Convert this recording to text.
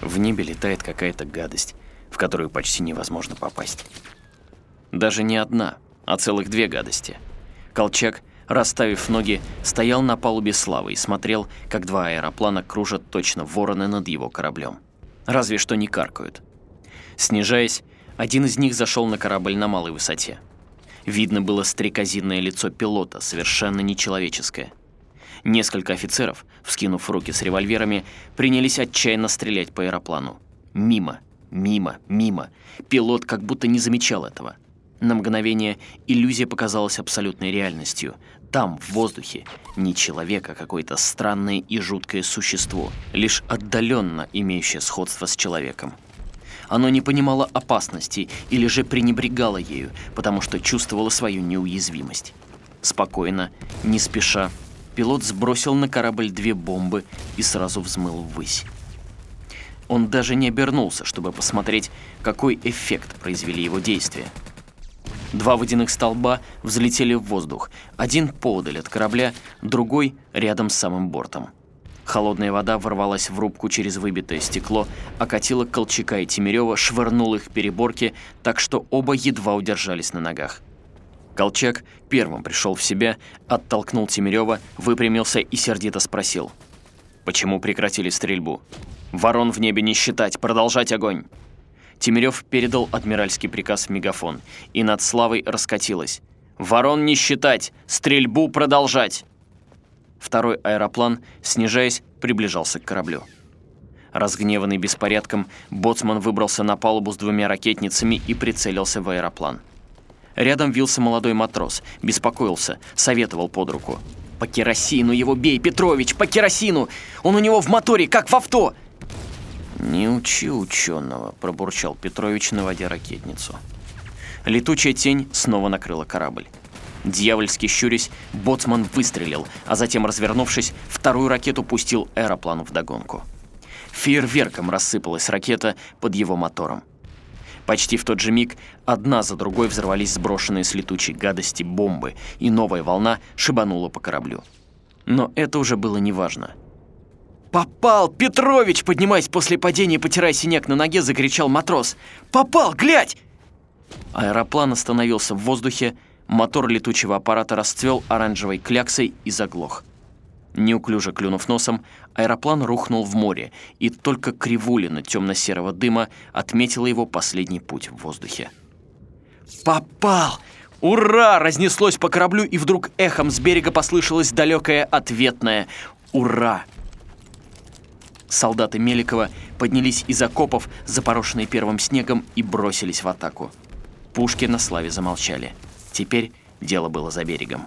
В небе летает какая-то гадость, в которую почти невозможно попасть. Даже не одна, а целых две гадости. Колчак, расставив ноги, стоял на палубе славы и смотрел, как два аэроплана кружат точно вороны над его кораблем. Разве что не каркают. Снижаясь, один из них зашел на корабль на малой высоте. Видно было стрекозинное лицо пилота, совершенно нечеловеческое. Несколько офицеров, вскинув руки с револьверами, принялись отчаянно стрелять по аэроплану. Мимо, мимо, мимо. Пилот как будто не замечал этого. На мгновение иллюзия показалась абсолютной реальностью. Там, в воздухе, не человек, а какое-то странное и жуткое существо, лишь отдаленно имеющее сходство с человеком. Оно не понимало опасности или же пренебрегало ею, потому что чувствовало свою неуязвимость. Спокойно, не спеша, пилот сбросил на корабль две бомбы и сразу взмыл ввысь. Он даже не обернулся, чтобы посмотреть, какой эффект произвели его действия. Два водяных столба взлетели в воздух, один поодаль от корабля, другой рядом с самым бортом. Холодная вода ворвалась в рубку через выбитое стекло, окатила Колчака и Тимирева, швырнула их переборки, так что оба едва удержались на ногах. Колчак первым пришел в себя, оттолкнул Тимирева, выпрямился и сердито спросил. «Почему прекратили стрельбу? Ворон в небе не считать, продолжать огонь!» Тимирев передал адмиральский приказ в мегафон, и над Славой раскатилось. «Ворон не считать! Стрельбу продолжать!» Второй аэроплан, снижаясь, приближался к кораблю. Разгневанный беспорядком, боцман выбрался на палубу с двумя ракетницами и прицелился в аэроплан. Рядом вился молодой матрос, беспокоился, советовал под руку. «По керосину его бей, Петрович, по керосину! Он у него в моторе, как в авто!» «Не учи ученого», — пробурчал Петрович, наводя ракетницу. Летучая тень снова накрыла корабль. Дьявольски щурясь, боцман выстрелил, а затем, развернувшись, вторую ракету пустил аэроплану вдогонку. Фейерверком рассыпалась ракета под его мотором. Почти в тот же миг одна за другой взорвались сброшенные с летучей гадости бомбы, и новая волна шибанула по кораблю. Но это уже было неважно. «Попал, Петрович!» Поднимаясь после падения, потирая синяк на ноге, закричал матрос. «Попал, глядь!» Аэроплан остановился в воздухе, Мотор летучего аппарата расцвел оранжевой кляксой и заглох. Неуклюже клюнув носом, аэроплан рухнул в море, и только кривулина темно-серого дыма отметила его последний путь в воздухе. «Попал! Ура!» разнеслось по кораблю, и вдруг эхом с берега послышалось далекое ответное «Ура!». Солдаты Меликова поднялись из окопов, запорошенные первым снегом, и бросились в атаку. Пушки на славе замолчали. Теперь дело было за берегом.